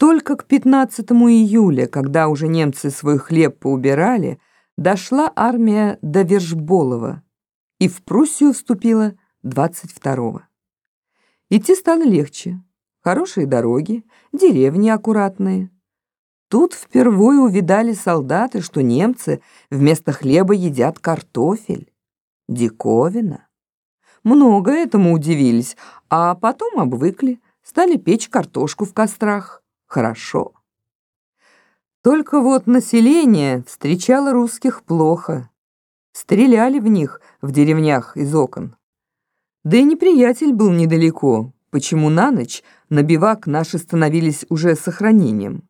Только к 15 июля, когда уже немцы свой хлеб поубирали, дошла армия до Вержболова и в Пруссию вступила 22-го. Идти стало легче. Хорошие дороги, деревни аккуратные. Тут впервые увидали солдаты, что немцы вместо хлеба едят картофель. Диковина. Много этому удивились, а потом обвыкли, стали печь картошку в кострах. Хорошо. Только вот население встречало русских плохо. Стреляли в них в деревнях из окон. Да и неприятель был недалеко, почему на ночь на бивак наши становились уже сохранением.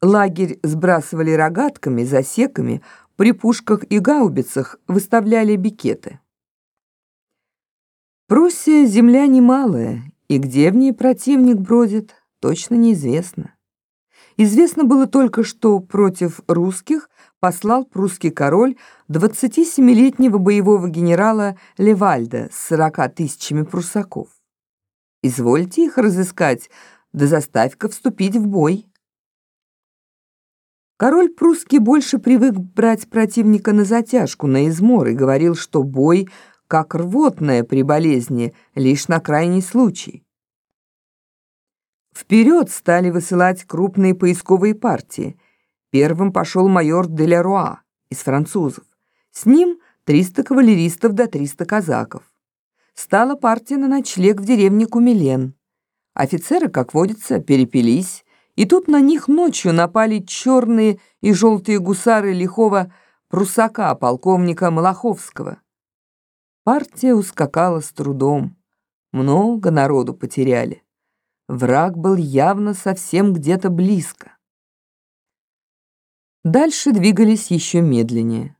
Лагерь сбрасывали рогатками, засеками, при пушках и гаубицах выставляли бикеты. Пруссия — земля немалая, и где в ней противник бродит, точно неизвестно. Известно было только, что против русских послал прусский король 27-летнего боевого генерала Левальда с 40 тысячами прусаков. Извольте их разыскать, да заставь-ка вступить в бой. Король прусский больше привык брать противника на затяжку, на измор, и говорил, что бой, как рвотное при болезни, лишь на крайний случай. Вперед стали высылать крупные поисковые партии. Первым пошел майор Деляруа из французов. С ним 300 кавалеристов до 300 казаков. Стала партия на ночлег в деревне Кумилен. Офицеры, как водится, перепились, и тут на них ночью напали черные и желтые гусары лихого прусака полковника Малаховского. Партия ускакала с трудом. Много народу потеряли. Враг был явно совсем где-то близко. Дальше двигались еще медленнее.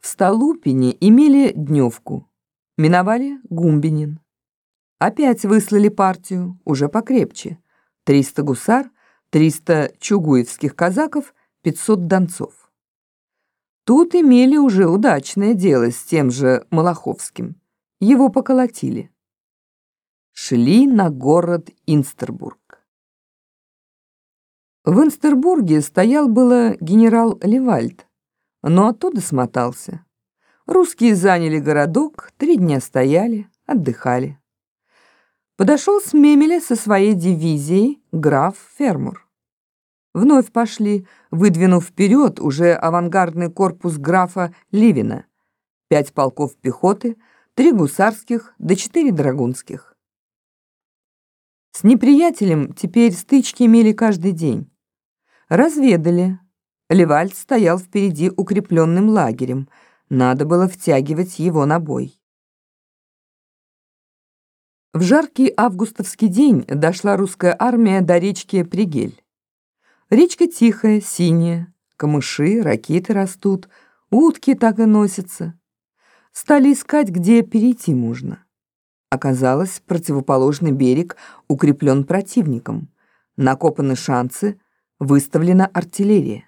В Столупине имели дневку. Миновали Гумбинин. Опять выслали партию, уже покрепче. 300 гусар, 300 чугуевских казаков, 500 донцов. Тут имели уже удачное дело с тем же Малаховским. Его поколотили шли на город Инстербург. В Инстербурге стоял было генерал Левальд, но оттуда смотался. Русские заняли городок, три дня стояли, отдыхали. Подошел с Мемеля со своей дивизией граф Фермур. Вновь пошли, выдвинув вперед уже авангардный корпус графа Ливина, пять полков пехоты, три гусарских да четыре драгунских. С неприятелем теперь стычки имели каждый день. Разведали. Левальд стоял впереди укрепленным лагерем. Надо было втягивать его на бой. В жаркий августовский день дошла русская армия до речки Пригель. Речка тихая, синяя, камыши, ракеты растут, утки так и носятся. Стали искать, где перейти можно. Оказалось, противоположный берег укреплен противником. Накопаны шансы, выставлена артиллерия.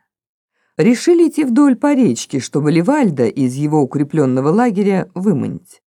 Решили идти вдоль по речке, чтобы Ливальда из его укрепленного лагеря выманить.